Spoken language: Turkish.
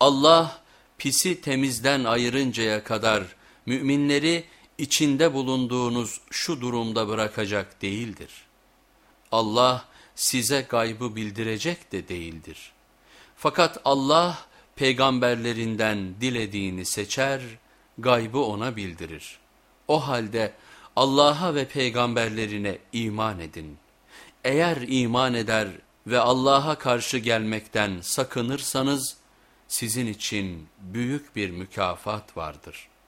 Allah pisi temizden ayırıncaya kadar müminleri içinde bulunduğunuz şu durumda bırakacak değildir. Allah size gaybı bildirecek de değildir. Fakat Allah peygamberlerinden dilediğini seçer, gaybı ona bildirir. O halde Allah'a ve peygamberlerine iman edin. Eğer iman eder ve Allah'a karşı gelmekten sakınırsanız sizin için büyük bir mükafat vardır.''